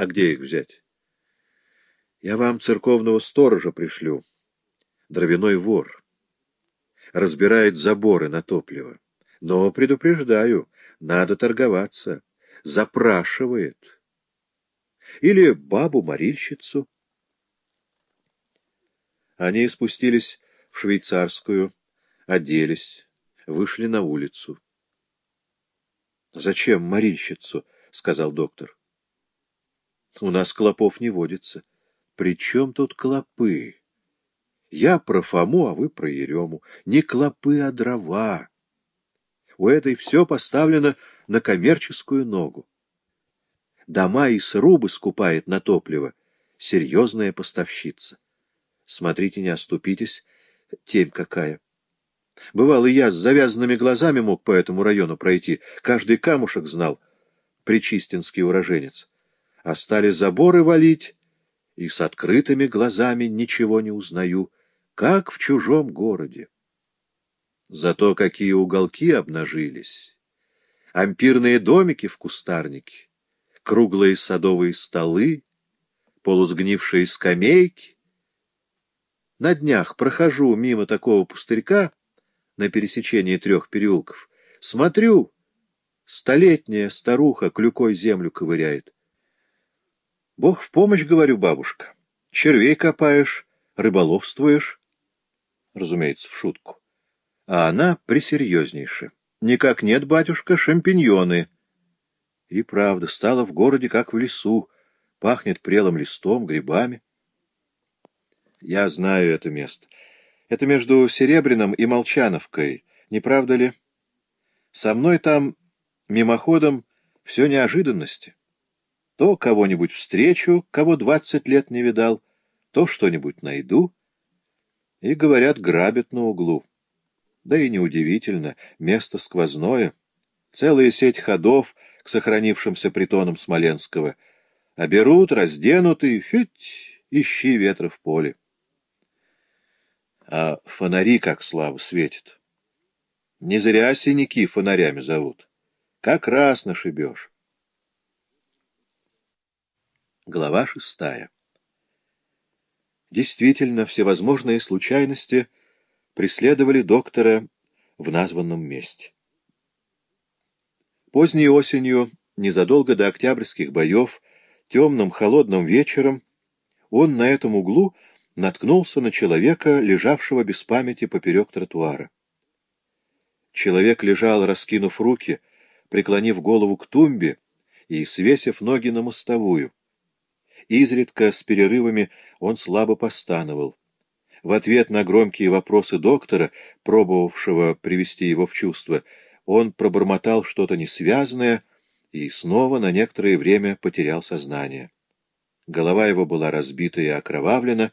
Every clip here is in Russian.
А где их взять? Я вам церковного сторожа пришлю. Дровяной вор. Разбирает заборы на топливо. Но, предупреждаю, надо торговаться. Запрашивает. Или бабу-морильщицу. Они спустились в швейцарскую, оделись, вышли на улицу. — Зачем морильщицу? — сказал доктор. — У нас клопов не водится. — При чем тут клопы? Я про Фому, а вы про Ерему. Не клопы, а дрова. У этой все поставлено на коммерческую ногу. Дома и срубы скупает на топливо. Серьезная поставщица. Смотрите, не оступитесь. Темь какая. Бывало, я с завязанными глазами мог по этому району пройти. Каждый камушек знал. Причистинский уроженец. А стали заборы валить, и с открытыми глазами ничего не узнаю, как в чужом городе. Зато какие уголки обнажились. Ампирные домики в кустарнике, круглые садовые столы, полусгнившие скамейки, на днях прохожу мимо такого пустырька на пересечении трех переулков. Смотрю, столетняя старуха клюкой землю ковыряет. Бог в помощь, говорю, бабушка. Червей копаешь, рыболовствуешь. Разумеется, в шутку. А она присерьезнейше. Никак нет, батюшка, шампиньоны. И правда, стало в городе, как в лесу. Пахнет прелым листом, грибами. Я знаю это место. Это между Серебряным и Молчановкой, не правда ли? Со мной там мимоходом все неожиданности. То кого-нибудь встречу, кого двадцать лет не видал, то что-нибудь найду. И, говорят, грабят на углу. Да и неудивительно, место сквозное. Целая сеть ходов к сохранившимся притонам Смоленского. А берут, разденут и, фить, ищи ветра в поле а фонари как слава светят. Не зря синяки фонарями зовут. Как раз нашибешь. Глава шестая. Действительно, всевозможные случайности преследовали доктора в названном месте. Поздней осенью, незадолго до октябрьских боев, темным холодным вечером, он на этом углу наткнулся на человека, лежавшего без памяти поперек тротуара. Человек лежал, раскинув руки, преклонив голову к тумбе и свесив ноги на мостовую. Изредка, с перерывами, он слабо постановал. В ответ на громкие вопросы доктора, пробовавшего привести его в чувство, он пробормотал что-то несвязное и снова на некоторое время потерял сознание. Голова его была разбита и окровавлена,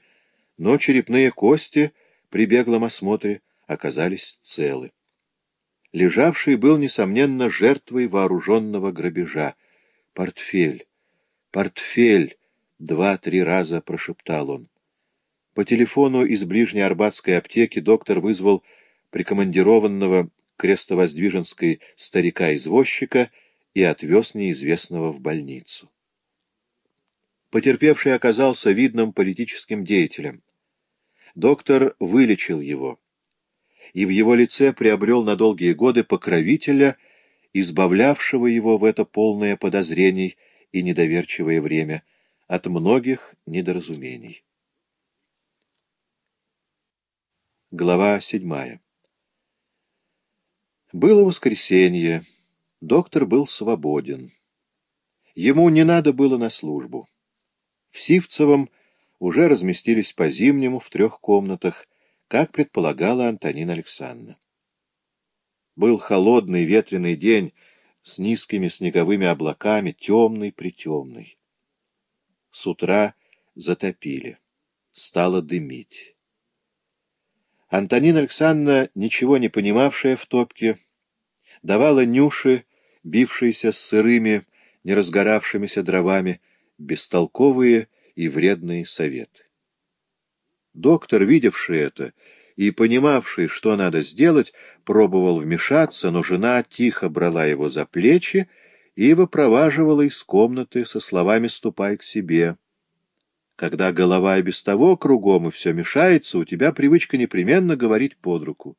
но черепные кости при беглом осмотре оказались целы. Лежавший был, несомненно, жертвой вооруженного грабежа. «Портфель! Портфель!» — два-три раза прошептал он. По телефону из ближней арбатской аптеки доктор вызвал прикомандированного крестовоздвиженской старика-извозчика и отвез неизвестного в больницу. Потерпевший оказался видным политическим деятелем. Доктор вылечил его, и в его лице приобрел на долгие годы покровителя, избавлявшего его в это полное подозрений и недоверчивое время от многих недоразумений. Глава седьмая Было воскресенье. Доктор был свободен. Ему не надо было на службу. В Сивцевом уже разместились по-зимнему в трех комнатах, как предполагала Антонина Александровна. Был холодный ветреный день с низкими снеговыми облаками, темный-притемный. С утра затопили. Стало дымить. Антонина Александровна, ничего не понимавшая в топке, давала Нюше, бившейся с сырыми, не разгоравшимися дровами, бестолковые и вредные советы. Доктор, видевший это и понимавший, что надо сделать, пробовал вмешаться, но жена тихо брала его за плечи и выпроваживала из комнаты со словами «ступай к себе». Когда голова и без того кругом, и все мешается, у тебя привычка непременно говорить под руку.